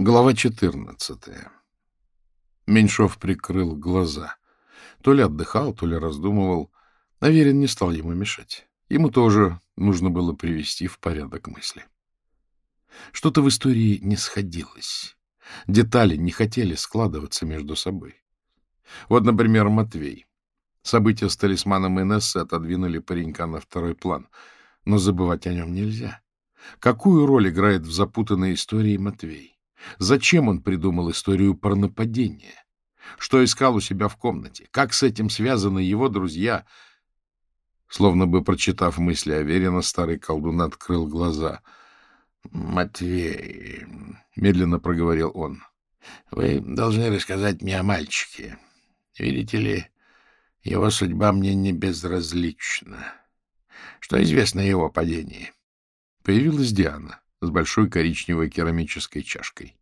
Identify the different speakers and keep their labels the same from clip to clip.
Speaker 1: Глава 14. Меньшов прикрыл глаза. То ли отдыхал, то ли раздумывал. Наверен не стал ему мешать. Ему тоже нужно было привести в порядок мысли. Что-то в истории не сходилось. Детали не хотели складываться между собой. Вот, например, Матвей. События с талисманом Инессы отодвинули паренька на второй план. Но забывать о нем нельзя. Какую роль играет в запутанной истории Матвей? Зачем он придумал историю про нападение? Что искал у себя в комнате? Как с этим связаны его друзья? Словно бы прочитав мысли Аверина, старый колдун открыл глаза. — Матвей, — медленно проговорил он, — вы должны рассказать мне о мальчике. Видите ли, его судьба мне не безразлична. Что известно о его падении? Появилась Диана с большой коричневой керамической чашкой.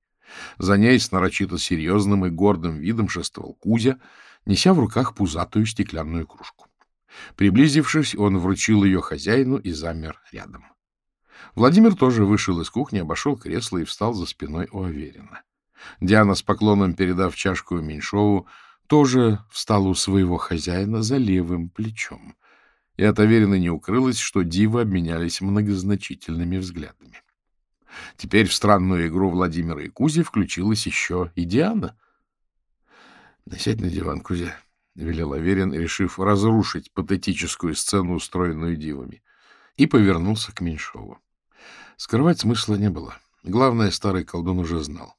Speaker 1: За ней с нарочито серьезным и гордым видом шествовал Кузя, неся в руках пузатую стеклянную кружку. Приблизившись, он вручил ее хозяину и замер рядом. Владимир тоже вышел из кухни, обошел кресло и встал за спиной у Аверина. Диана, с поклоном передав чашку Меньшову, тоже встала у своего хозяина за левым плечом. И от Аверина не укрылось, что дивы обменялись многозначительными взглядами. Теперь в странную игру Владимира и Кузи включилась еще и Диана. — Сядь на диван, Кузя, — велел Аверин, решив разрушить патетическую сцену, устроенную дивами, и повернулся к Меньшову. Скрывать смысла не было. Главное, старый колдун уже знал.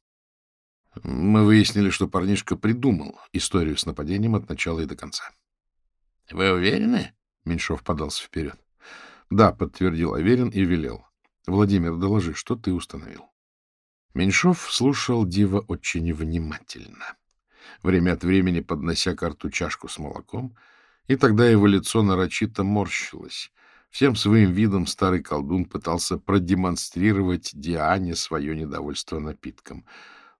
Speaker 1: Мы выяснили, что парнишка придумал историю с нападением от начала и до конца. — Вы уверены? — Меньшов подался вперед. — Да, — подтвердил Аверин и велел. Владимир, доложи, что ты установил? Меньшов слушал Дива очень внимательно, время от времени поднося карту чашку с молоком, и тогда его лицо нарочито морщилось. Всем своим видом старый колдун пытался продемонстрировать Диане свое недовольство напитком,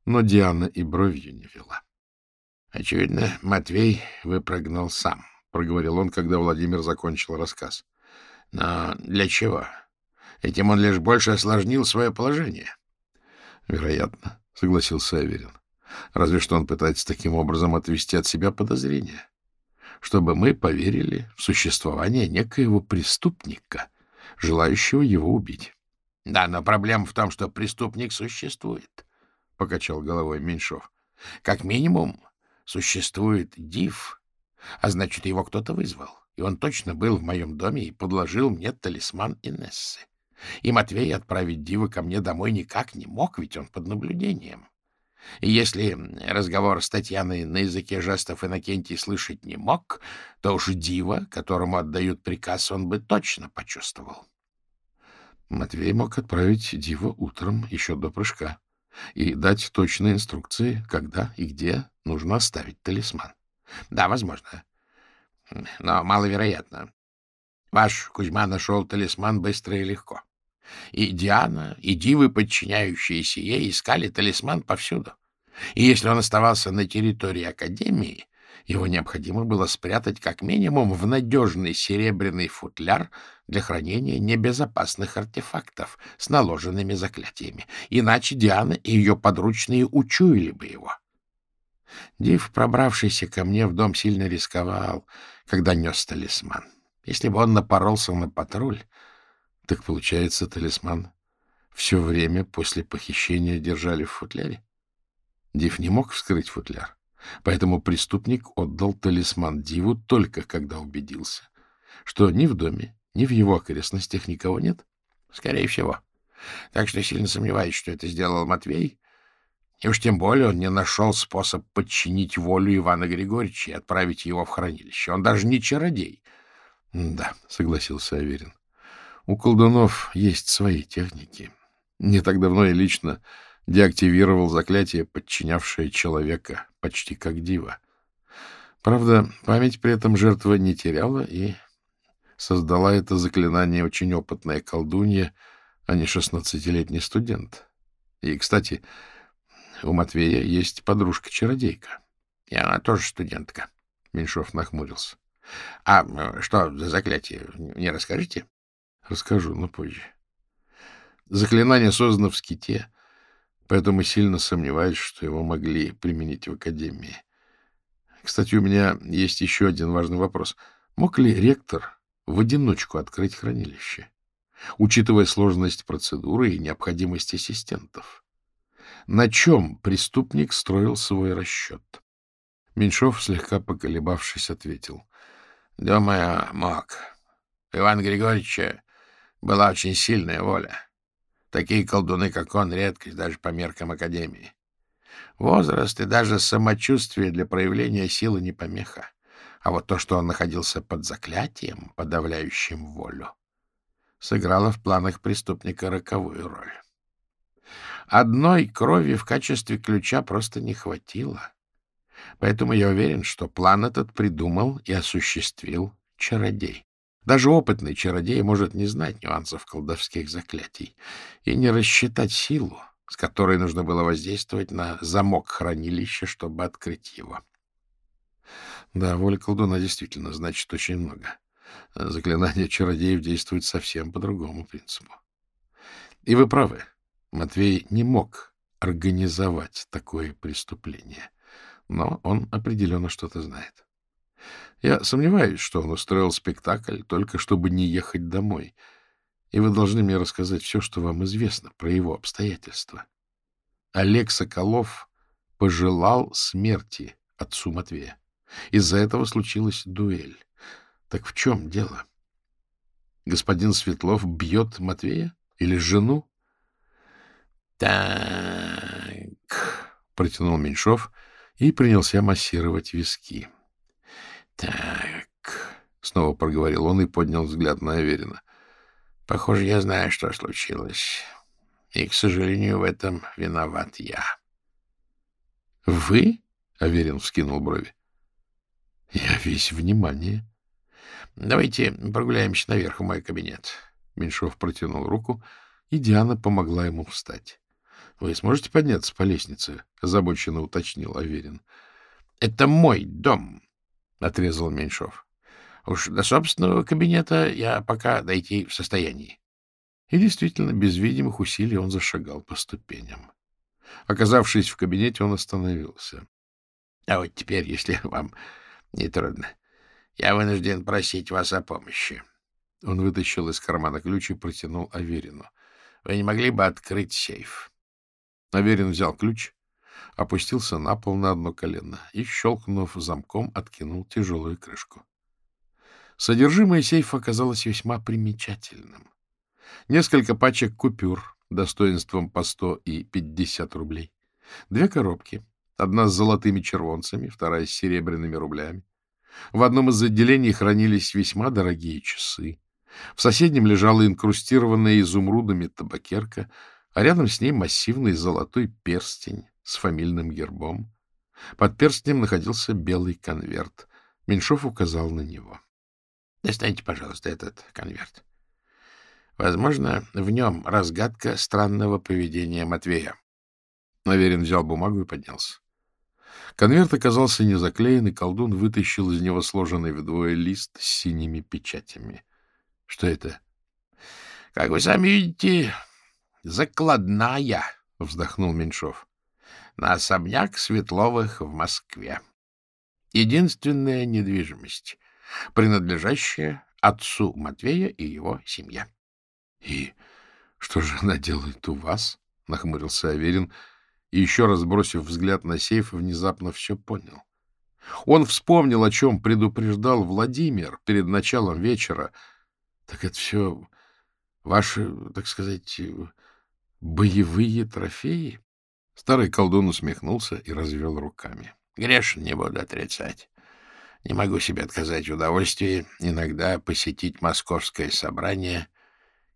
Speaker 1: но Диана и бровью не вела. — Очевидно, Матвей выпрыгнул сам, — проговорил он, когда Владимир закончил рассказ. — Но для чего? — Этим он лишь больше осложнил свое положение. — Вероятно, — согласился Аверин. — Разве что он пытается таким образом отвести от себя подозрения, чтобы мы поверили в существование некоего преступника, желающего его убить. — Да, но проблема в том, что преступник существует, — покачал головой Меньшов. — Как минимум существует див, а значит, его кто-то вызвал, и он точно был в моем доме и подложил мне талисман Инессы. И Матвей отправить Дива ко мне домой никак не мог, ведь он под наблюдением. И если разговор с Татьяной на языке жестов Иннокентий слышать не мог, то уж Дива, которому отдают приказ, он бы точно почувствовал. Матвей мог отправить Дива утром, еще до прыжка, и дать точные инструкции, когда и где нужно оставить талисман. Да, возможно, но маловероятно. Ваш Кузьма нашел талисман быстро и легко. И Диана, и дивы, подчиняющиеся ей, искали талисман повсюду. И если он оставался на территории Академии, его необходимо было спрятать как минимум в надежный серебряный футляр для хранения небезопасных артефактов с наложенными заклятиями. Иначе Диана и ее подручные учуяли бы его. Див, пробравшийся ко мне в дом, сильно рисковал, когда нес талисман. Если бы он напоролся на патруль, так получается, талисман все время после похищения держали в футляре? Див не мог вскрыть футляр, поэтому преступник отдал талисман Диву только когда убедился, что ни в доме, ни в его окрестностях никого нет. Скорее всего. Так что сильно сомневаюсь, что это сделал Матвей. И уж тем более он не нашел способ подчинить волю Ивана Григорьевича и отправить его в хранилище. Он даже не чародей. — Да, — согласился Аверин. У колдунов есть свои техники. Не так давно я лично деактивировал заклятие, подчинявшее человека почти как дива. Правда, память при этом жертва не теряла и создала это заклинание очень опытная колдунья, а не шестнадцатилетний студент. И, кстати, у Матвея есть подружка-чародейка. И она тоже студентка. Меньшов нахмурился. — А что за заклятие, не расскажете? Расскажу, но позже. Заклинание создано в ските, поэтому сильно сомневаюсь, что его могли применить в Академии. Кстати, у меня есть еще один важный вопрос. Мог ли ректор в одиночку открыть хранилище, учитывая сложность процедуры и необходимость ассистентов? На чем преступник строил свой расчет? Меньшов, слегка поколебавшись, ответил. — Думаю, мог. Иван Григорьевича была очень сильная воля. Такие колдуны, как он, редкость даже по меркам Академии. Возраст и даже самочувствие для проявления силы не помеха. А вот то, что он находился под заклятием, подавляющим волю, сыграло в планах преступника роковую роль. Одной крови в качестве ключа просто не хватило. Поэтому я уверен, что план этот придумал и осуществил чародей. Даже опытный чародей может не знать нюансов колдовских заклятий и не рассчитать силу, с которой нужно было воздействовать на замок хранилища, чтобы открыть его. Да, воля колдуна действительно значит очень много. Заклинание чародеев действует совсем по другому принципу. И вы правы, Матвей не мог организовать такое преступление, но он определенно что-то знает. Я сомневаюсь, что он устроил спектакль только чтобы не ехать домой. И вы должны мне рассказать все, что вам известно про его обстоятельства. Олег Соколов пожелал смерти отцу Матвея. Из-за этого случилась дуэль. Так в чем дело? Господин Светлов бьет Матвея или жену? — Так, — протянул Меньшов и принялся массировать виски. Так, снова проговорил он и поднял взгляд на Аверина. Похоже, я знаю, что случилось. И, к сожалению, в этом виноват я. Вы? Аверин вскинул брови. Я весь внимание. Давайте прогуляемся наверх в мой кабинет. Меньшов протянул руку, и Диана помогла ему встать. — Вы сможете подняться по лестнице? — озабоченно уточнил Аверин. — Это мой дом, — отрезал Меньшов. — Уж до собственного кабинета я пока дойти в состоянии. И действительно, без видимых усилий он зашагал по ступеням. Оказавшись в кабинете, он остановился. — А вот теперь, если вам не трудно, я вынужден просить вас о помощи. Он вытащил из кармана ключ и протянул Аверину. — Вы не могли бы открыть сейф? Аверин взял ключ опустился на пол на одно колено и, щелкнув замком, откинул тяжелую крышку. Содержимое сейфа оказалось весьма примечательным. Несколько пачек купюр достоинством по сто и пятьдесят рублей, две коробки, одна с золотыми червонцами, вторая с серебряными рублями. В одном из отделений хранились весьма дорогие часы. В соседнем лежала инкрустированная изумрудами табакерка, а рядом с ней массивный золотой перстень с фамильным гербом. Под перстнем находился белый конверт. Меньшов указал на него. — Достаньте, пожалуйста, этот конверт. Возможно, в нем разгадка странного поведения Матвея. Наверин взял бумагу и поднялся. Конверт оказался не заклеен, и колдун вытащил из него сложенный вдвое лист с синими печатями. — Что это? — Как вы сами видите, закладная, — вздохнул Меньшов на особняк Светловых в Москве. Единственная недвижимость, принадлежащая отцу Матвея и его семье. — И что же она делает у вас? — нахмурился Аверин, и, еще раз бросив взгляд на сейф, внезапно все понял. Он вспомнил, о чем предупреждал Владимир перед началом вечера. Так это все ваши, так сказать, боевые трофеи? Старый колдун усмехнулся и развел руками. — Грешен не буду отрицать. Не могу себе отказать в удовольствии иногда посетить московское собрание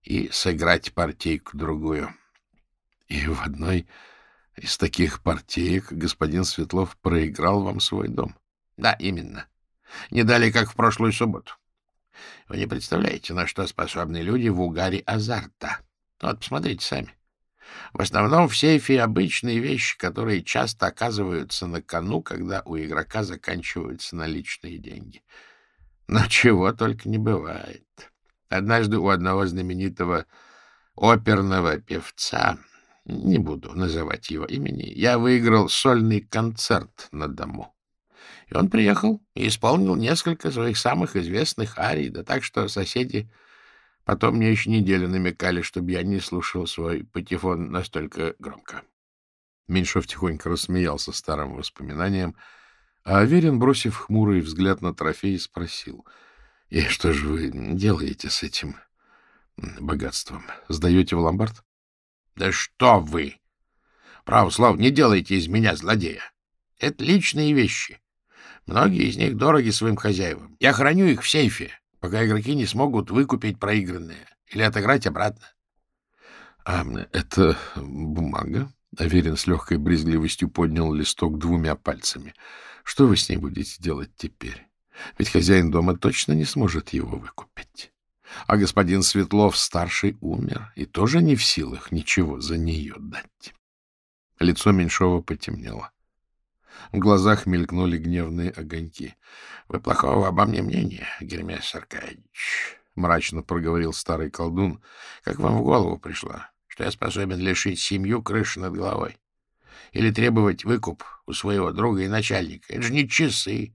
Speaker 1: и сыграть партийку-другую. И в одной из таких партиек господин Светлов проиграл вам свой дом. — Да, именно. Не далее, как в прошлую субботу. Вы не представляете, на что способны люди в угаре азарта. Вот, посмотрите сами. В основном в сейфе обычные вещи, которые часто оказываются на кону, когда у игрока заканчиваются наличные деньги. Но чего только не бывает. Однажды у одного знаменитого оперного певца не буду называть его имени, я выиграл сольный концерт на дому. И он приехал и исполнил несколько своих самых известных арий, да так что соседи потом мне еще неделю намекали, чтобы я не слушал свой патефон настолько громко. Меньшов тихонько рассмеялся старым воспоминанием, а Аверин, бросив хмурый взгляд на трофей, спросил, — И что же вы делаете с этим богатством? Сдаете в ломбард? — Да что вы! Право слово, не делайте из меня злодея. Это личные вещи. Многие из них дороги своим хозяевам. Я храню их в сейфе, пока игроки не смогут выкупить проигранное или отыграть обратно. — А это бумага? Аверин с легкой брезгливостью поднял листок двумя пальцами. — Что вы с ней будете делать теперь? Ведь хозяин дома точно не сможет его выкупить. А господин Светлов-старший умер и тоже не в силах ничего за нее дать. Лицо Меньшова потемнело. В глазах мелькнули гневные огоньки. — Вы плохого обо мне мнения, Гермес Аркадьевич, — мрачно проговорил старый колдун. — Как вам в голову пришло, что я способен лишить семью крыши над головой? Или требовать выкуп у своего друга и начальника? Это же не часы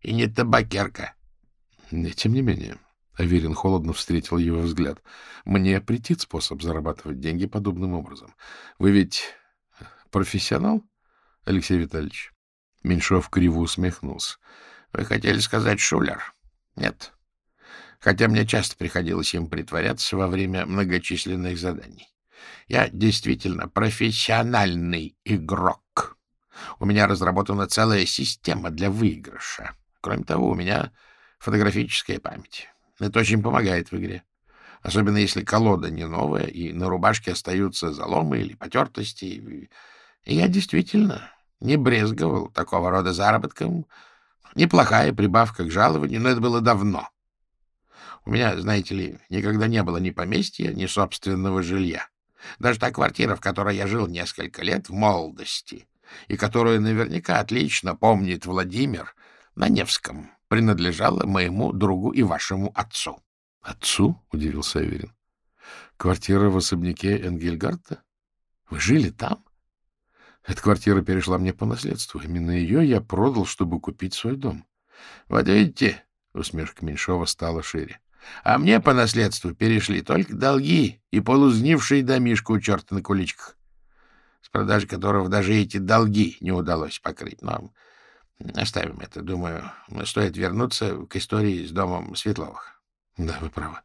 Speaker 1: и не табакерка. — Тем не менее, — Аверин холодно встретил его взгляд, — мне претит способ зарабатывать деньги подобным образом. Вы ведь профессионал, Алексей Витальевич? Меньшов криво усмехнулся. — Вы хотели сказать шулер? — Нет. Хотя мне часто приходилось им притворяться во время многочисленных заданий. Я действительно профессиональный игрок. У меня разработана целая система для выигрыша. Кроме того, у меня фотографическая память. Это очень помогает в игре. Особенно если колода не новая, и на рубашке остаются заломы или потертости. И я действительно не брезговал такого рода заработком. Неплохая прибавка к жалованию, но это было давно. У меня, знаете ли, никогда не было ни поместья, ни собственного жилья. Даже та квартира, в которой я жил несколько лет в молодости, и которую наверняка отлично помнит Владимир, на Невском, принадлежала моему другу и вашему отцу. — Отцу? — удивился Аверин. — Квартира в особняке Энгельгарта? Вы жили там? Эта квартира перешла мне по наследству. Именно ее я продал, чтобы купить свой дом. — Вот видите, — усмешка Меньшова стала шире. — А мне по наследству перешли только долги и полузнивший домишко у черта на куличках, с продажи которого даже эти долги не удалось покрыть. Но оставим это. Думаю, стоит вернуться к истории с домом Светловых. — Да, вы правы.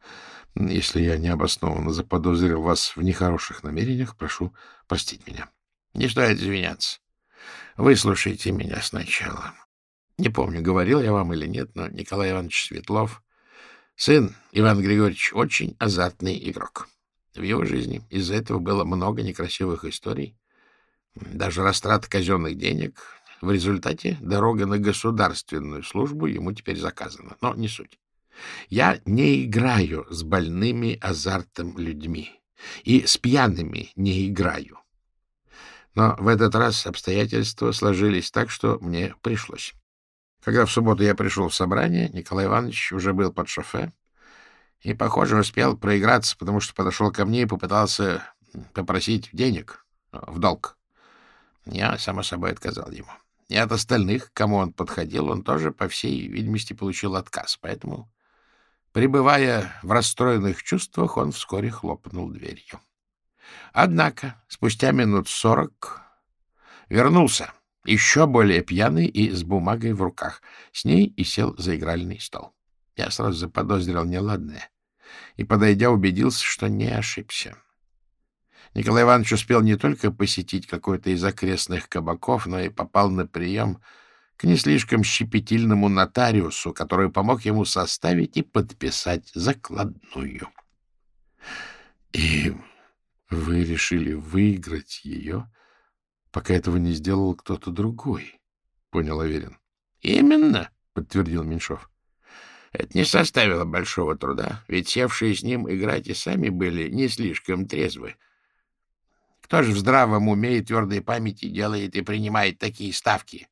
Speaker 1: Если я необоснованно заподозрил вас в нехороших намерениях, прошу простить меня. — не стоит извиняться. Выслушайте меня сначала. Не помню, говорил я вам или нет, но Николай Иванович Светлов, сын Иван Григорьевич, очень азартный игрок. В его жизни из-за этого было много некрасивых историй, даже растрат казенных денег. В результате дорога на государственную службу ему теперь заказана, но не суть. Я не играю с больными азартом людьми и с пьяными не играю. Но в этот раз обстоятельства сложились так, что мне пришлось. Когда в субботу я пришел в собрание, Николай Иванович уже был под шофе и, похоже, успел проиграться, потому что подошел ко мне и попытался попросить денег в долг. Я, само собой, отказал ему. И от остальных, к кому он подходил, он тоже, по всей видимости, получил отказ. Поэтому, пребывая в расстроенных чувствах, он вскоре хлопнул дверью. Однако спустя минут сорок вернулся, еще более пьяный и с бумагой в руках. С ней и сел за игральный стол. Я сразу заподозрил неладное и, подойдя, убедился, что не ошибся. Николай Иванович успел не только посетить какой-то из окрестных кабаков, но и попал на прием к не слишком щепетильному нотариусу, который помог ему составить и подписать закладную. И вы решили выиграть ее, пока этого не сделал кто-то другой, — понял Аверин. — Именно, — подтвердил Меньшов. — Это не составило большого труда, ведь севшие с ним играть и сами были не слишком трезвы. Кто же в здравом уме и твердой памяти делает и принимает такие ставки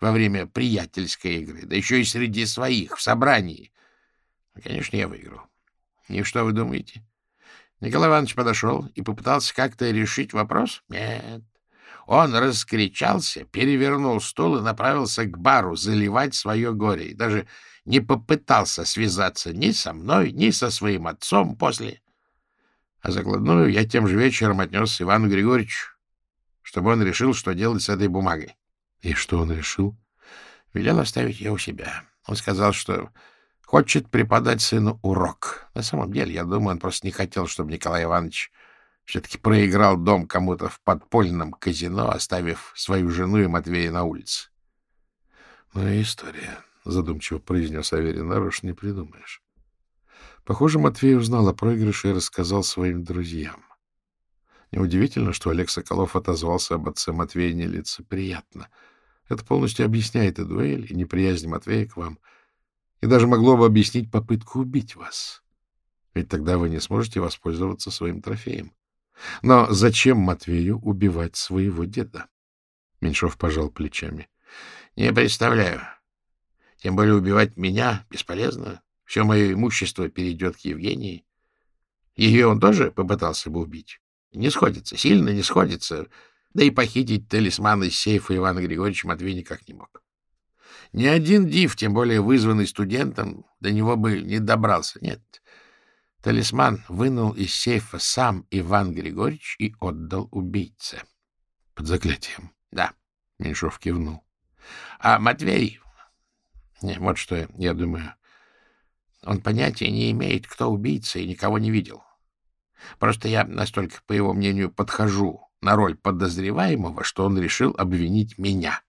Speaker 1: во время приятельской игры, да еще и среди своих, в собрании? Конечно, я выиграл. И что вы думаете?
Speaker 2: Николай Иванович подошел и попытался как-то решить вопрос? Нет. Он раскричался, перевернул стул и направился к бару заливать свое горе. И даже не попытался связаться ни со мной, ни со своим отцом после. А закладную я тем же вечером отнес Ивану Григорьевичу, чтобы он решил, что делать с этой бумагой.
Speaker 1: И что он решил?
Speaker 2: Велел оставить ее у себя. Он сказал, что хочет преподать сыну урок. На самом деле, я думаю, он просто не хотел, чтобы Николай Иванович все-таки проиграл дом кому-то в подпольном казино, оставив свою жену и Матвея на улице.
Speaker 1: Ну и история. — задумчиво произнес Аверин. — Нарочно не придумаешь. Похоже, Матвей узнал о проигрыше и рассказал своим друзьям. Неудивительно, что Олег Соколов отозвался об отце Матвея нелицеприятно. Это полностью объясняет и дуэль, и неприязнь Матвея к вам, и даже могло бы объяснить попытку убить вас. Ведь тогда вы не сможете воспользоваться своим трофеем. Но зачем Матвею убивать своего деда? Меньшов пожал плечами.
Speaker 2: — Не представляю. Тем более убивать меня бесполезно. Все мое имущество перейдет к Евгении. Ее он тоже попытался бы убить. Не сходится, сильно не сходится. Да и похитить талисман из сейфа Ивана Григорьевича Матвей никак не мог. Ни один див, тем более вызванный студентом, до него бы не добрался. Нет, талисман вынул из сейфа сам Иван Григорьевич и отдал убийце.
Speaker 1: — Под заклятием?
Speaker 2: — Да.
Speaker 1: Меньшов кивнул.
Speaker 2: — А Матвей вот что я думаю. Он понятия не имеет, кто убийца, и никого не видел. Просто я настолько, по его мнению, подхожу на роль подозреваемого, что он решил обвинить меня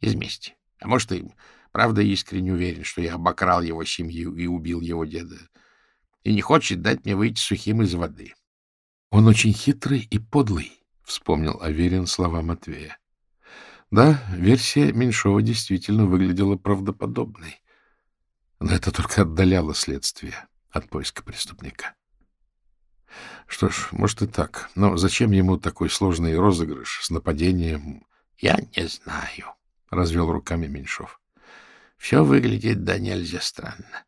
Speaker 2: из мести. А может, и правда искренне уверен, что я обокрал его семью и убил его деда, и не хочет дать мне выйти сухим из воды.
Speaker 1: — Он очень хитрый и подлый, — вспомнил Аверин слова Матвея. Да, версия Меньшова действительно выглядела правдоподобной, но это только отдаляло следствие от поиска преступника. Что ж, может и так, но зачем ему такой сложный розыгрыш с нападением?
Speaker 2: — Я не знаю, —
Speaker 1: развел руками Меньшов.
Speaker 2: — Все выглядит да нельзя странно.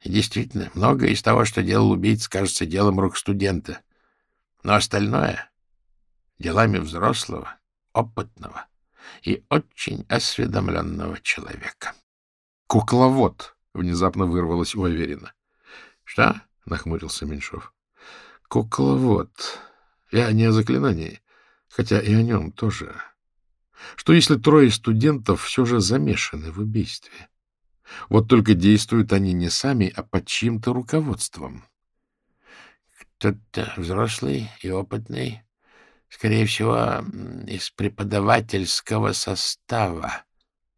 Speaker 2: И действительно, многое из того, что делал убийца, кажется делом рук студента. Но остальное — делами взрослого, опытного и очень осведомленного человека.
Speaker 1: «Кукловод!» — внезапно вырвалось у Аверина.
Speaker 2: «Что?»
Speaker 1: — нахмурился Меньшов. «Кукловод. Я не о заклинании, хотя и о нем тоже. Что если трое студентов все же замешаны в убийстве? Вот только действуют они не сами, а под чьим-то руководством».
Speaker 2: «Кто-то взрослый и опытный, скорее всего, из преподавательского состава.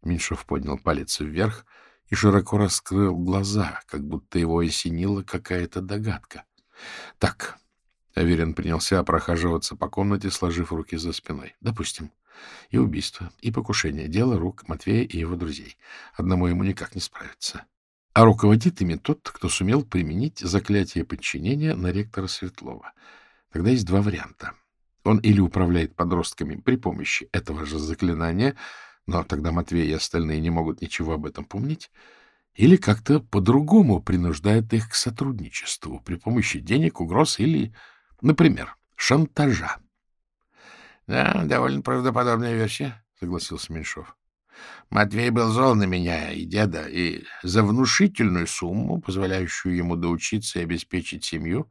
Speaker 1: Меньшов поднял палец вверх и широко раскрыл глаза, как будто его осенила какая-то догадка. — Так, — Аверин принялся прохаживаться по комнате, сложив руки за спиной. — Допустим. И убийство, и покушение. Дело рук Матвея и его друзей. Одному ему никак не справиться. А руководит ими тот, кто сумел применить заклятие подчинения на ректора Светлова. Тогда есть два варианта. Он или управляет подростками при помощи этого же заклинания, но тогда Матвей и остальные не могут ничего об этом помнить, или как-то по-другому принуждает их к сотрудничеству при помощи денег, угроз или, например, шантажа.
Speaker 2: — Да, довольно правдоподобная версия, — согласился Меньшов. Матвей был зол на меня и деда, и за внушительную сумму, позволяющую ему доучиться и обеспечить семью,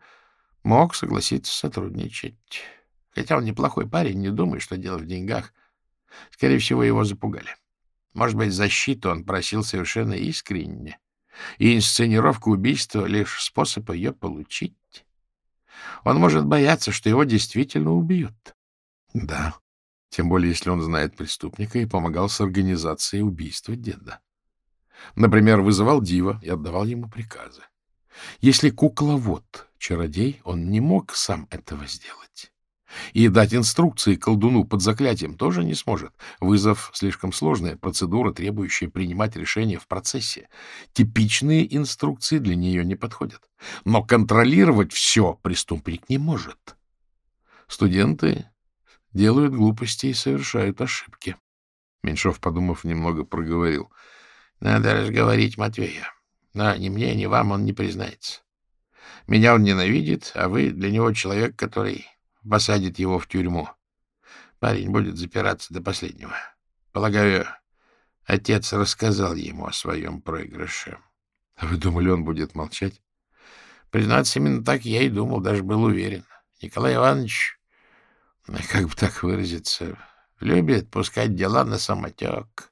Speaker 2: мог согласиться сотрудничать. Хотя он неплохой парень, не думай, что дело в деньгах. Скорее всего, его запугали. Может быть, защиту он просил совершенно искренне. И инсценировка убийства — лишь способ ее получить. Он может бояться, что его действительно убьют.
Speaker 1: Да, тем более, если он знает преступника и помогал с организацией убийства деда. Например, вызывал Дива и отдавал ему приказы. Если кукловод — чародей, он не мог сам этого сделать. И дать инструкции колдуну под заклятием тоже не сможет. Вызов — слишком сложная процедура, требующая принимать решения в процессе. Типичные инструкции для нее не подходят. Но контролировать все преступник не может. Студенты делают глупости и совершают ошибки. Меньшов, подумав, немного проговорил.
Speaker 2: — Надо разговорить Матвея. Но ни мне, ни вам он не признается. Меня он ненавидит, а вы для него человек, который посадит его в тюрьму. Парень будет запираться до последнего. Полагаю, отец рассказал ему о своем проигрыше.
Speaker 1: Вы думали, он будет молчать?
Speaker 2: Признаться, именно так я и думал, даже был уверен. Николай Иванович, как бы так выразиться, любит пускать дела на самотек.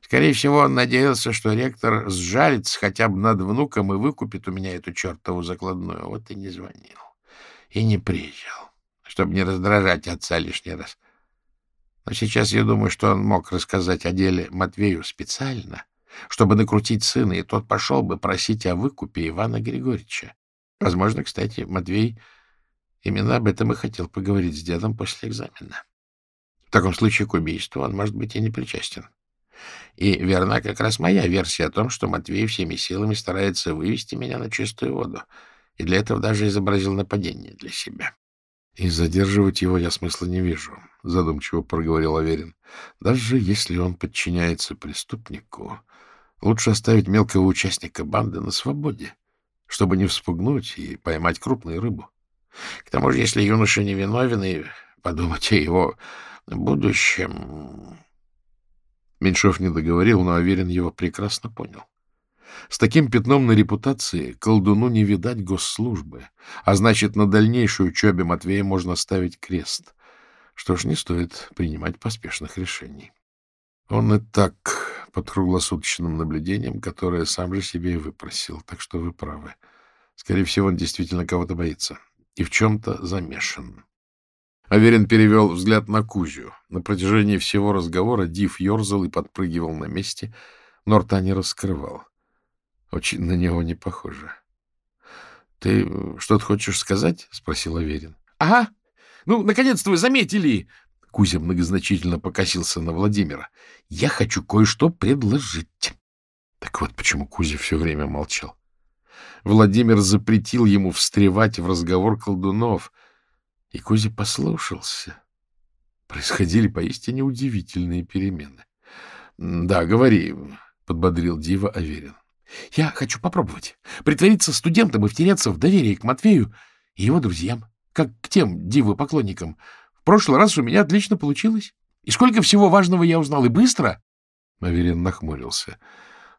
Speaker 2: Скорее всего, он надеялся, что ректор сжалится хотя бы над внуком и выкупит у меня эту чертову закладную. Вот и не звонил. И не приезжал, чтобы не раздражать отца лишний раз. Но сейчас я думаю, что он мог рассказать о деле Матвею специально, чтобы накрутить сына, и тот пошел бы просить о выкупе Ивана Григорьевича. Возможно, кстати, Матвей именно об этом и хотел поговорить с дедом после экзамена. В таком случае к убийству он, может быть, и не причастен. И верна как раз моя версия о том, что Матвей всеми силами старается вывести меня на чистую воду, и для этого даже изобразил нападение для себя.
Speaker 1: — И задерживать его я смысла не вижу, — задумчиво проговорил Аверин. — Даже если он подчиняется преступнику, лучше оставить мелкого участника банды на свободе, чтобы не вспугнуть и поймать крупную рыбу.
Speaker 2: К тому же, если юноша невиновен, и подумать о его будущем...
Speaker 1: Меньшов не договорил, но Аверин его прекрасно понял. С таким пятном на репутации колдуну не видать госслужбы, а значит, на дальнейшую учебе Матвея можно ставить крест. Что ж, не стоит принимать поспешных решений. Он и так под круглосуточным наблюдением, которое сам же себе и выпросил, так что вы правы. Скорее всего, он действительно кого-то боится и в чем-то замешан. Аверин перевел взгляд на Кузю. На протяжении всего разговора Див ерзал и подпрыгивал на месте, но рта не раскрывал. Очень на него не похоже. — Ты что-то хочешь сказать? — спросил Аверин.
Speaker 3: — Ага. Ну, наконец-то вы заметили! Кузя многозначительно покосился на Владимира. — Я хочу кое-что предложить.
Speaker 1: Так вот почему Кузя все время молчал. Владимир запретил ему встревать в разговор колдунов — и Кузя послушался. Происходили поистине удивительные перемены. — Да, говори, — подбодрил Дива Аверин.
Speaker 3: — Я хочу попробовать. Притвориться студентом и втереться в доверие к Матвею и его друзьям, как к тем Дивы-поклонникам. В прошлый раз у меня отлично получилось. И сколько всего важного я узнал, и быстро.
Speaker 1: Аверин нахмурился. —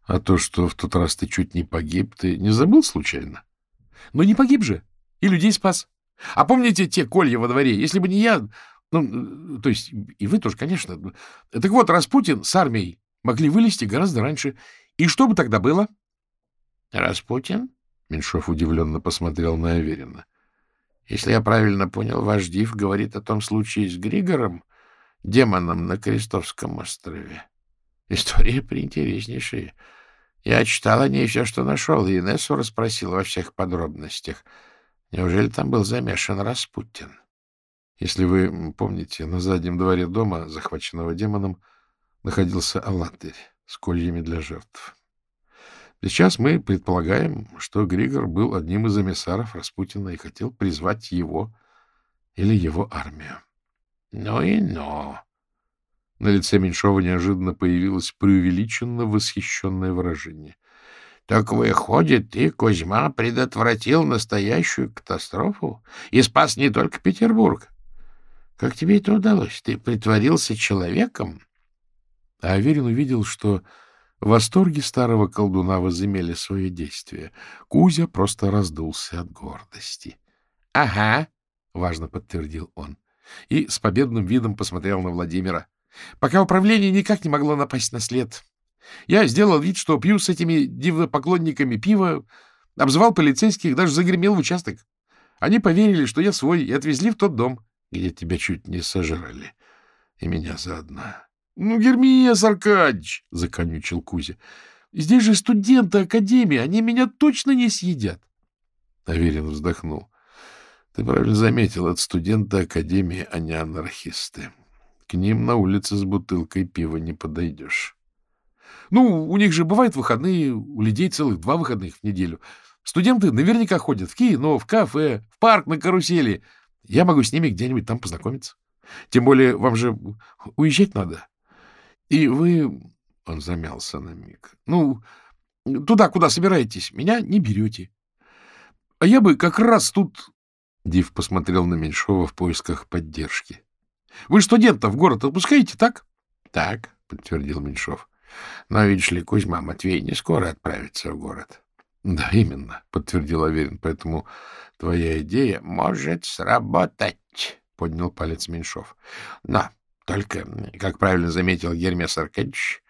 Speaker 1: А то, что в тот раз ты чуть не погиб, ты не забыл случайно?
Speaker 3: — Ну, не погиб же. И людей спас. А помните те колья во дворе? Если бы не я... Ну, то есть и вы тоже, конечно. Так вот, Распутин с армией могли вылезти гораздо раньше. И что бы тогда было?
Speaker 2: — Распутин? — Меньшов удивленно посмотрел на Аверина. — Если я правильно понял, ваш Див говорит о том случае с Григором, демоном на Крестовском острове. История приинтереснейшая. Я читал о ней все, что нашел, и Инессу расспросил во всех подробностях — Неужели там был замешан Распутин?
Speaker 1: Если вы помните, на заднем дворе дома, захваченного демоном, находился алатырь с кольями для жертв. Сейчас мы предполагаем, что Григор был одним из эмиссаров Распутина и хотел призвать его или его армию.
Speaker 2: Ну и ну.
Speaker 1: На лице Меньшова неожиданно появилось преувеличенно восхищенное выражение.
Speaker 2: Так выходит, ты, Кузьма, предотвратил настоящую катастрофу и спас не только Петербург. Как тебе это удалось? Ты притворился человеком?
Speaker 1: А Аверин увидел, что восторги старого колдуна возымели свое действие. Кузя просто раздулся от гордости.
Speaker 3: — Ага, — важно подтвердил он. И с победным видом посмотрел на Владимира. Пока управление никак не могло напасть на след. Я сделал вид, что пью с этими дивопоклонниками пиво, обзвал полицейских, даже загремел в участок. Они поверили, что я свой, и отвезли в тот дом,
Speaker 1: где тебя чуть не сожрали. И меня заодно.
Speaker 3: — Ну, Гермес Аркадьевич, — законючил Кузя, — здесь же студенты академии, они меня точно не съедят.
Speaker 1: Аверин вздохнул. — Ты правильно заметил, это студенты академии, а не анархисты. К ним на улице с бутылкой пива не подойдешь.
Speaker 3: Ну, у них же бывают выходные, у людей целых два выходных в неделю. Студенты наверняка ходят в кино, в кафе, в парк на карусели. Я могу с ними где-нибудь там познакомиться. Тем более вам же уезжать надо. И вы... Он замялся на миг. Ну, туда, куда собираетесь, меня не берете. а я бы как раз тут... Див посмотрел на Меньшова в поисках поддержки. — Вы студентов в город отпускаете, так?
Speaker 2: — Так, — подтвердил Меньшов. — Но, видишь ли, Кузьма Матвей не скоро отправится в город.
Speaker 3: — Да, именно, — подтвердил Аверин. — Поэтому твоя идея
Speaker 2: может сработать, — поднял палец Меньшов. — Но только, как правильно заметил Гермес Аркадьевич,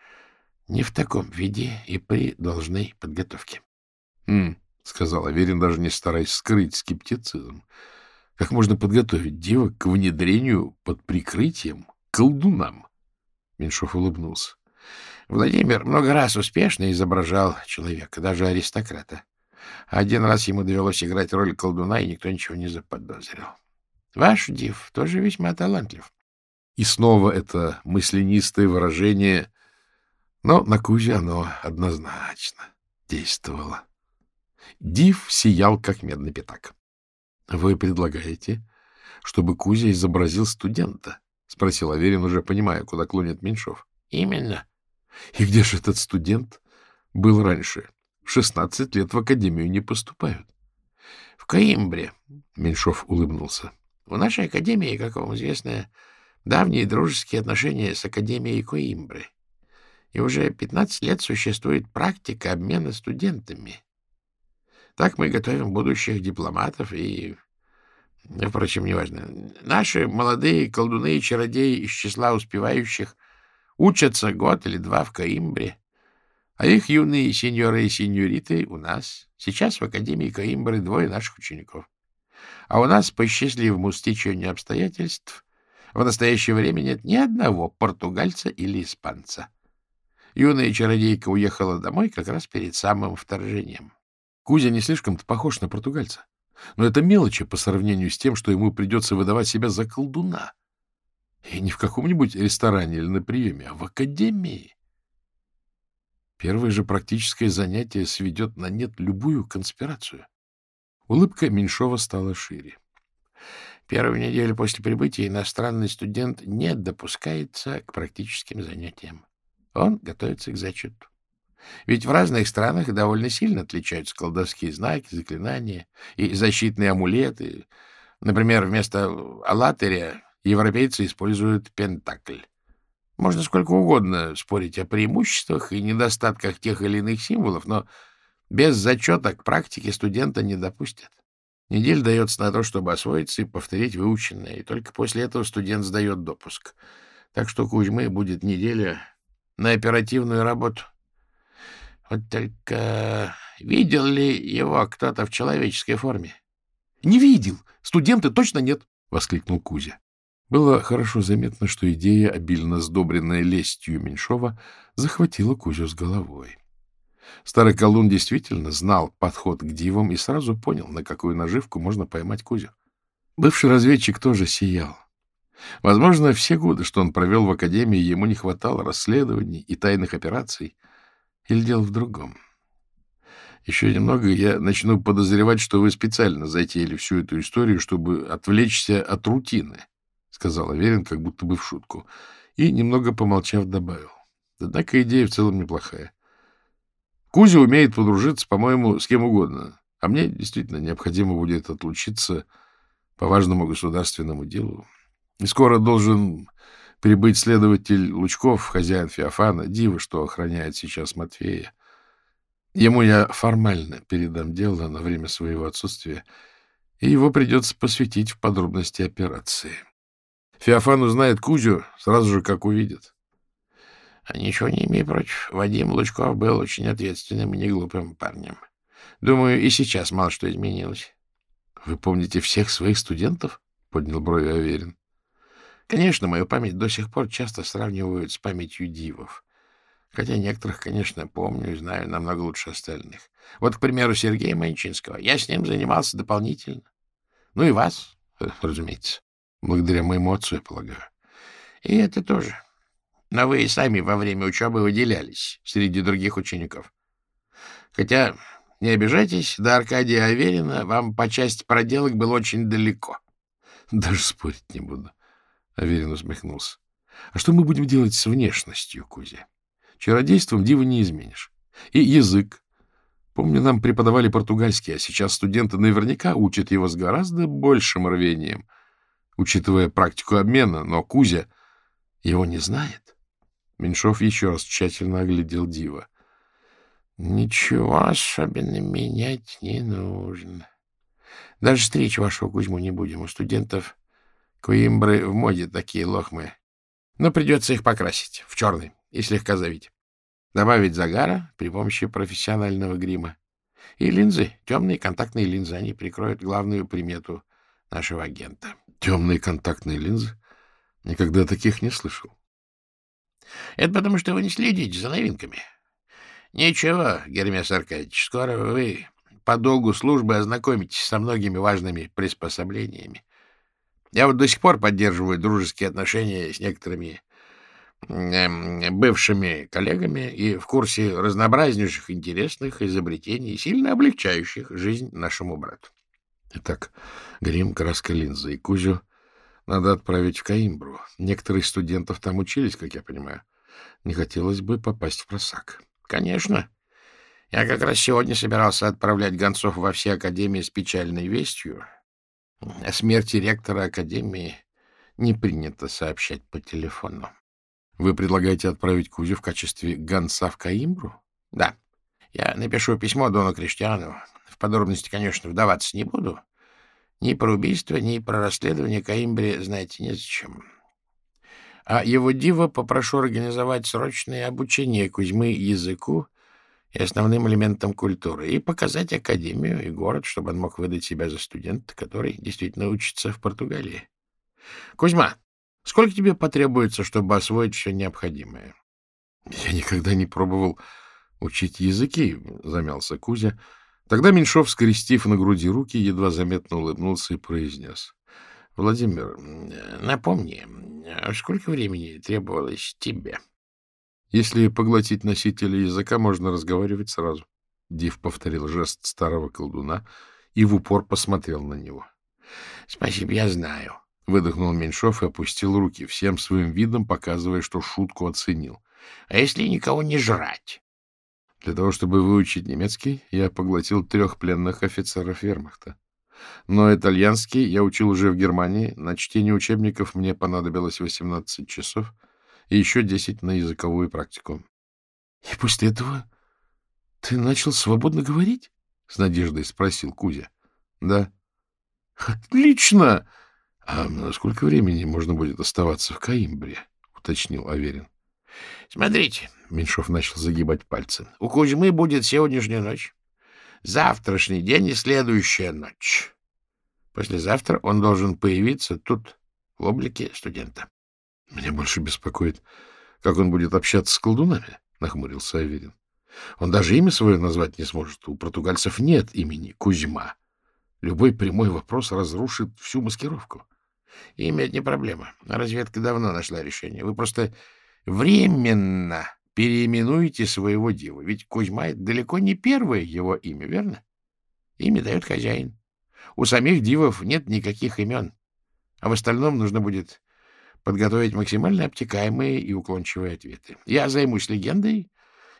Speaker 2: не в таком виде и при должной подготовке.
Speaker 3: — Хм, — сказал Аверин, даже не стараясь скрыть скептицизм. — Как можно подготовить девок к внедрению под прикрытием колдунам? Меньшов улыбнулся.
Speaker 2: Владимир много раз успешно изображал человека, даже аристократа. Один раз ему довелось играть роль колдуна, и никто ничего не заподозрил. Ваш Див тоже весьма талантлив.
Speaker 3: И снова это мысленистое выражение но на Кузе оно однозначно действовало. Див сиял, как медный пятак. — Вы предлагаете, чтобы Кузя изобразил студента? — спросил Аверин, уже понимая, куда клонит Меньшов.
Speaker 2: — Именно.
Speaker 3: — И где же этот студент был раньше? В шестнадцать лет в академию не поступают.
Speaker 2: — В Каимбре, —
Speaker 3: Меньшов улыбнулся.
Speaker 2: — В нашей академии, как вам известно, давние дружеские отношения с академией Коимбры и уже 15 лет существует практика обмена студентами. Так мы готовим будущих дипломатов и... Впрочем, неважно. Наши молодые колдуны и чародеи из числа успевающих учатся год или два в Каимбре, а их юные сеньоры и сеньориты у нас. Сейчас в Академии Каимбры двое наших учеников. А у нас, по счастливому стечению обстоятельств, в настоящее время нет ни одного португальца или испанца. Юная чародейка уехала домой как раз перед самым вторжением.
Speaker 3: Кузя не слишком-то похож на португальца. Но это мелочи по сравнению с тем, что ему придется выдавать себя за колдуна. И не в каком-нибудь ресторане или на приеме, а в академии. Первое же практическое занятие сведет на нет любую конспирацию. Улыбка Меньшова стала шире.
Speaker 2: Первую неделю после прибытия иностранный студент не допускается к практическим занятиям. Он готовится к зачету. Ведь в разных странах довольно сильно отличаются колдовские знаки, заклинания и защитные амулеты. Например, вместо аллатыря европейцы используют пентакль. Можно сколько угодно спорить о преимуществах и недостатках тех или иных символов, но без зачета к практике студента не допустят. Неделя дается на то, чтобы освоиться и повторить выученное, и только после этого студент сдает допуск. Так что Кузьмы будет неделя на оперативную работу. Вот только видел ли его кто-то в человеческой форме?
Speaker 3: — Не видел. Студенты точно нет, — воскликнул Кузя. Было хорошо заметно, что идея, обильно сдобренная лестью Меньшова, захватила Кузю с головой. Старый колун действительно знал подход к дивам и сразу понял, на какую наживку можно поймать Кузю. Бывший разведчик тоже сиял. Возможно, все годы, что он провел в академии, ему не хватало расследований и тайных операций. Или дело в другом. Еще немного, я начну подозревать, что вы специально затеяли всю эту историю, чтобы отвлечься от рутины, — сказал Аверин, как будто бы в шутку, и, немного помолчав, добавил. Однако идея в целом неплохая. Кузя умеет подружиться, по-моему, с кем угодно, а мне действительно необходимо будет отлучиться по важному государственному делу. И скоро должен прибыть следователь Лучков, хозяин Феофана, дива, что охраняет сейчас Матвея. Ему я формально передам дело на время своего отсутствия, и его придется посвятить в подробности операции. Феофан узнает Кузю сразу же, как увидит.
Speaker 2: А ничего не имею против. Вадим Лучков был очень ответственным и неглупым парнем. Думаю, и сейчас мало что изменилось.
Speaker 3: — Вы помните всех своих студентов? — поднял брови Аверин.
Speaker 2: Конечно, мою память до сих пор часто сравнивают с памятью дивов. Хотя некоторых, конечно, помню и знаю намного лучше остальных. Вот, к примеру, Сергея Манчинского. Я с ним занимался дополнительно. Ну и вас, разумеется.
Speaker 3: Благодаря моему отцу, я полагаю.
Speaker 2: И это тоже. Но вы и сами во время учебы выделялись среди других учеников. Хотя, не обижайтесь, до Аркадия Аверина вам по части проделок было очень далеко.
Speaker 3: Даже спорить не буду. Аверин усмехнулся. — А что мы будем делать с внешностью, Кузя? Чародейством дива не изменишь. И язык.
Speaker 1: Помню, нам преподавали португальский, а сейчас студенты наверняка учат его с гораздо большим рвением, учитывая практику обмена, но Кузя его не знает. Меньшов еще раз тщательно оглядел Дива.
Speaker 2: — Ничего особенно менять не нужно. Даже стричь вашего Кузьму не будем. У студентов Коимбры в моде такие лохмы. Но придется их покрасить в черный и слегка завить. Добавить загара при помощи профессионального грима. И линзы, темные контактные линзы, они прикроют главную примету нашего агента.
Speaker 1: Темные контактные линзы? Никогда таких не слышал.
Speaker 2: Это потому, что вы не следите за новинками. Ничего, Гермес Аркадьевич, скоро вы по долгу службы ознакомитесь со многими важными приспособлениями. Я вот до сих пор поддерживаю дружеские отношения с некоторыми э, бывшими коллегами и в курсе разнообразнейших интересных изобретений, сильно облегчающих жизнь нашему брату.
Speaker 1: Итак, грим, краска, линза и Кузю надо отправить в Каимбру. Некоторые студентов там учились, как я понимаю. Не хотелось бы попасть в просак.
Speaker 2: — Конечно. Я как раз сегодня собирался отправлять гонцов во все академии с печальной вестью, о смерти ректора Академии не принято сообщать по телефону.
Speaker 1: Вы предлагаете отправить Кузю в качестве гонца в Каимбру?
Speaker 2: Да. Я напишу письмо Дону Криштиану. В подробности, конечно, вдаваться не буду. Ни про убийство, ни про расследование Каимбре, знаете, незачем. А его дива попрошу организовать срочное обучение Кузьмы языку и основным элементом культуры, и показать академию и город, чтобы он мог выдать себя за студента, который действительно учится в Португалии. Кузьма, сколько тебе потребуется, чтобы освоить все необходимое?
Speaker 1: Я никогда не пробовал учить языки, замялся Кузя. Тогда Меньшов, скрестив на груди руки, едва заметно улыбнулся и произнес. — Владимир, напомни, сколько времени требовалось тебе? — если поглотить носителя языка, можно разговаривать сразу. Див повторил жест старого колдуна и в упор посмотрел на него.
Speaker 2: — Спасибо, я знаю.
Speaker 1: — выдохнул Меньшов и опустил руки, всем своим видом показывая, что шутку оценил.
Speaker 2: — А если никого не жрать?
Speaker 1: Для того, чтобы выучить немецкий, я поглотил трех пленных офицеров вермахта. Но итальянский я учил уже в Германии. На чтение учебников мне понадобилось 18 часов — и еще десять на языковую практику. — И после этого ты начал свободно говорить? — с надеждой спросил Кузя. — Да. — Отлично! А сколько времени можно будет оставаться в Каимбре? — уточнил Аверин.
Speaker 2: — Смотрите, — Меньшов начал загибать пальцы, — у Кузьмы будет сегодняшняя ночь, завтрашний день и следующая ночь. Послезавтра он должен появиться тут в облике студента.
Speaker 1: — Меня больше беспокоит, как он будет общаться с колдунами, — нахмурился Аверин. — Он даже имя свое назвать не сможет. У португальцев нет имени Кузьма. Любой прямой вопрос разрушит всю маскировку.
Speaker 2: — Имя — не проблема. Разведка давно нашла решение. Вы просто временно переименуете своего дива. Ведь Кузьма — это далеко не первое его имя, верно? Имя дает хозяин. У самих дивов нет никаких имен. А в остальном нужно будет подготовить максимально обтекаемые и уклончивые ответы. Я займусь легендой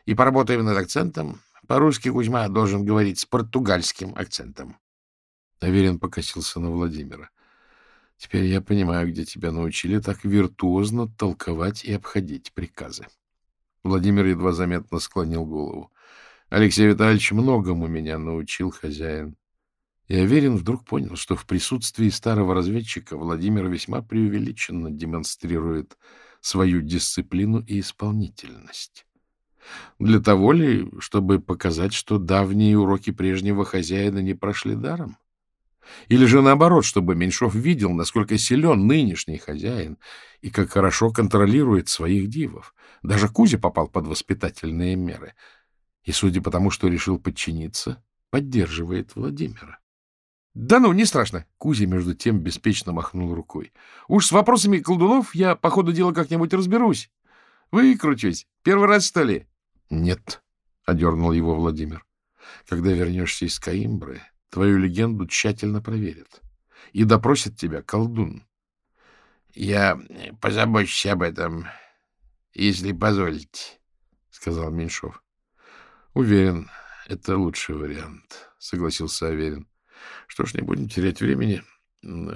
Speaker 2: и поработаю над акцентом. По-русски Кузьма должен говорить с португальским акцентом.
Speaker 1: Аверин покосился на Владимира. Теперь я понимаю, где тебя научили так виртуозно толковать и обходить приказы. Владимир едва заметно склонил голову. Алексей Витальевич многому меня научил, хозяин. И Аверин вдруг понял, что в присутствии старого разведчика Владимир весьма преувеличенно демонстрирует свою дисциплину и исполнительность. Для того ли, чтобы показать, что давние уроки прежнего хозяина не прошли даром? Или же наоборот, чтобы Меньшов видел, насколько силен нынешний хозяин и как хорошо контролирует своих дивов. Даже Кузя попал под воспитательные меры. И, судя по тому, что решил подчиниться, поддерживает Владимира. Да ну, не страшно. Кузя, между тем, беспечно махнул рукой. Уж с вопросами колдунов я по ходу дела как-нибудь разберусь. Выкручусь. Первый раз, что ли? Нет, — одернул его Владимир. Когда вернешься из Каимбры, твою легенду тщательно проверят. И допросят тебя колдун.
Speaker 2: Я позабочусь об этом, если позволите, — сказал Меньшов.
Speaker 1: Уверен, это лучший вариант, — согласился Аверин. — Что ж, не будем терять времени.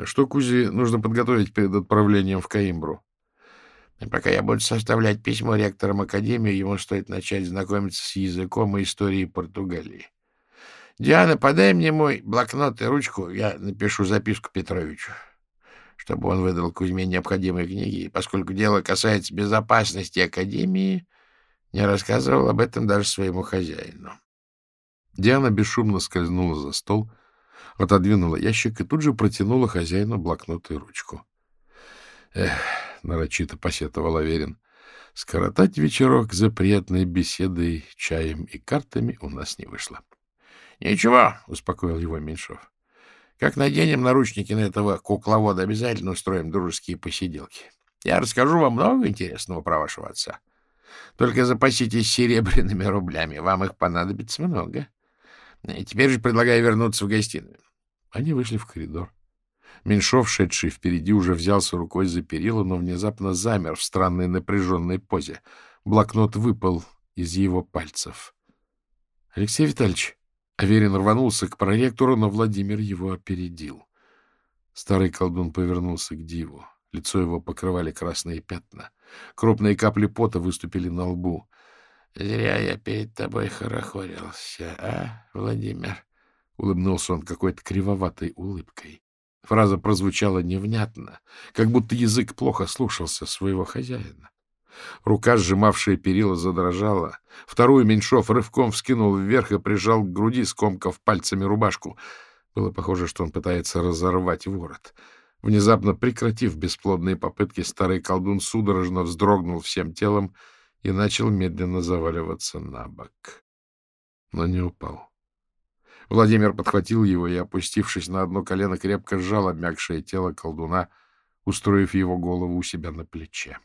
Speaker 1: Что Кузи нужно подготовить перед отправлением в Каимбру?
Speaker 2: Пока я буду составлять письмо ректорам Академии, ему стоит начать знакомиться с языком и историей Португалии. Диана, подай мне мой блокнот и ручку, я напишу записку Петровичу, чтобы он выдал Кузьме необходимые книги. И поскольку дело касается безопасности Академии, не рассказывал об этом даже своему хозяину.
Speaker 1: Диана бесшумно скользнула за стол, отодвинула ящик и тут же протянула хозяину блокнот и ручку. — Эх, — нарочито посетовал Аверин, — скоротать вечерок за приятной беседой, чаем и картами у нас не вышло.
Speaker 2: — Ничего, — успокоил его Меньшов. — Как наденем наручники на этого кукловода, обязательно устроим дружеские посиделки. Я расскажу вам много интересного про вашего отца. Только запаситесь серебряными рублями, вам их понадобится много. — теперь же предлагаю вернуться в гостиную.
Speaker 1: Они вышли в коридор. Меньшов, шедший впереди, уже взялся рукой за перила, но внезапно замер в странной напряженной позе. Блокнот выпал из его пальцев. — Алексей Витальевич! Аверин рванулся к проректору, но Владимир его опередил. Старый колдун повернулся к диву. Лицо его покрывали красные пятна. Крупные капли пота выступили на лбу.
Speaker 2: Зря я перед тобой хорохорился, а, Владимир?
Speaker 1: Улыбнулся он какой-то кривоватой улыбкой. Фраза прозвучала невнятно, как будто язык плохо слушался своего хозяина. Рука, сжимавшая перила, задрожала. Вторую Меньшов рывком вскинул вверх и прижал к груди, скомкав пальцами рубашку. Было похоже, что он пытается разорвать ворот. Внезапно прекратив бесплодные попытки, старый колдун судорожно вздрогнул всем телом и начал медленно заваливаться на бок. Но не упал. Владимир подхватил его и, опустившись на одно колено, крепко сжал обмякшее тело колдуна, устроив его голову у себя на плече.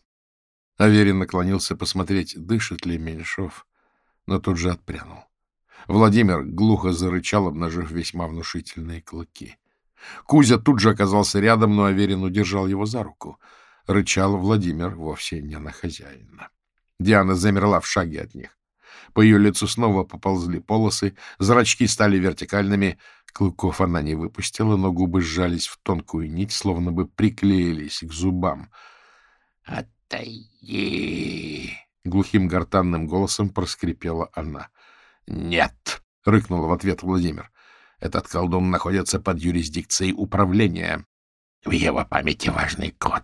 Speaker 1: Аверин наклонился посмотреть, дышит ли Меньшов, но тут же отпрянул. Владимир глухо зарычал, обнажив весьма внушительные клыки. Кузя тут же оказался рядом, но Аверин удержал его за руку. Рычал Владимир вовсе не на хозяина. Диана замерла в шаге от них. По ее лицу снова поползли полосы, зрачки стали вертикальными. Клыков она не выпустила, но губы сжались в тонкую нить, словно бы приклеились к зубам.
Speaker 2: «Отойди!»
Speaker 1: — глухим гортанным голосом проскрипела она.
Speaker 2: «Нет!»
Speaker 1: — рыкнул в ответ Владимир. «Этот колдун находится под юрисдикцией управления.
Speaker 2: В его памяти важный код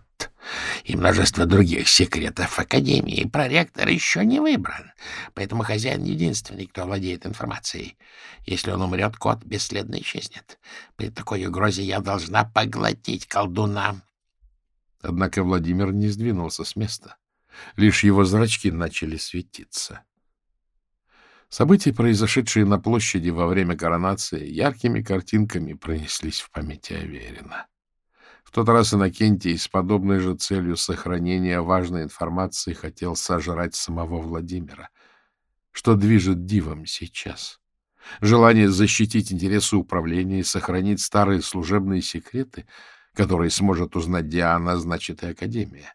Speaker 2: и множество других секретов Академии. Проректор еще не выбран, поэтому хозяин единственный, кто владеет информацией. Если он умрет, кот бесследно исчезнет. При такой угрозе я должна поглотить колдуна.
Speaker 1: Однако Владимир не сдвинулся с места. Лишь его зрачки начали светиться. События, произошедшие на площади во время коронации, яркими картинками пронеслись в памяти Аверина тот раз Иннокентий с подобной же целью сохранения важной информации хотел сожрать самого Владимира. Что движет дивом сейчас? Желание защитить интересы управления и сохранить старые служебные секреты, которые сможет узнать Диана, значит и Академия.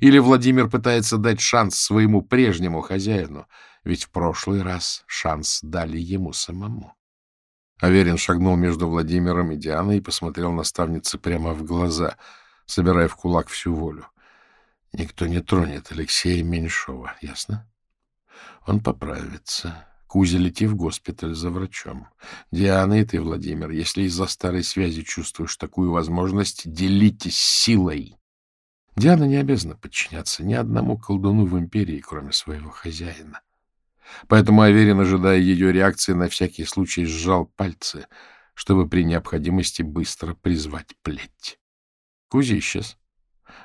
Speaker 1: Или Владимир пытается дать шанс своему прежнему хозяину, ведь в прошлый раз шанс дали ему самому. Аверин шагнул между Владимиром и Дианой и посмотрел наставнице прямо в глаза, собирая в кулак всю волю. Никто не тронет Алексея Меньшова, ясно? Он поправится. Кузя, лети в госпиталь за врачом. Диана и ты, Владимир, если из-за старой связи чувствуешь такую возможность, делитесь силой. Диана не обязана подчиняться ни одному колдуну в империи, кроме своего хозяина. Поэтому Аверин, ожидая ее реакции, на всякий случай сжал пальцы, чтобы при необходимости быстро призвать плеть. Кузя исчез,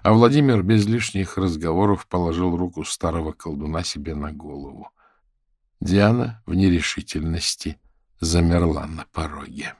Speaker 1: а Владимир без лишних разговоров положил руку старого колдуна себе на голову. Диана в нерешительности замерла на пороге.